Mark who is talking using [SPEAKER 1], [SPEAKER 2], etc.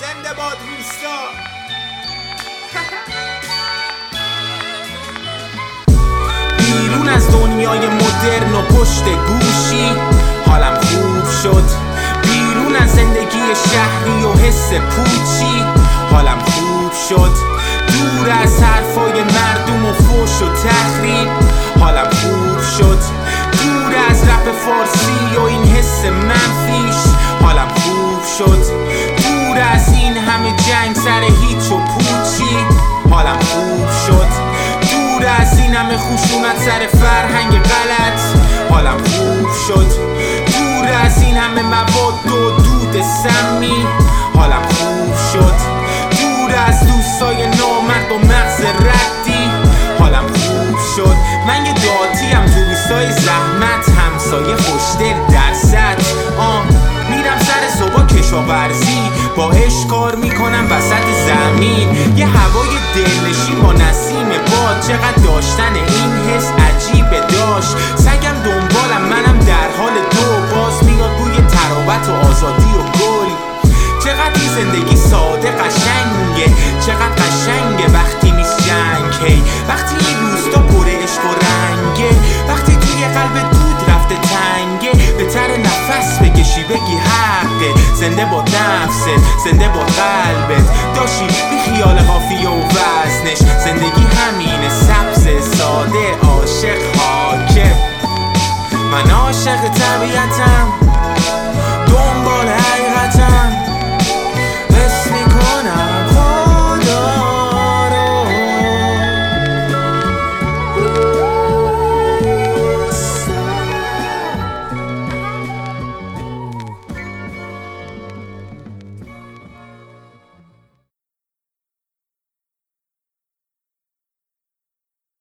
[SPEAKER 1] زنده باد روستا بیرون از دنیای مدرن و پشت گوشی حالم خوب شد. بیرون از زندگی شهری و حس پوچی حالم خوب شد. دور از حرفای مردم و فوش و تخریب حالم خوب شد. دور از رپ فارسی و این حس منفیش خشونت سر فرهنگ غلط. حالم خوب شد. دور از این همه مواد و دود سمی. حالم خوب شد. دور از دوستای نامرد و مغز ردی. حالم خوب شد. من یه داتیم تو روستای زحمت. همسایه خوشدل در آه میرم سر صبح کشاورزی. با عشق کار می‌کنم وسط زمین. یه هوای دلنشین با نسیم. بکشی بگی حقه زنده با نفست زنده با قلبت داشی بی خیال قافیه و وزنش زندگی همینه سبز ساده عاشق حاکم من عاشق طبیعتم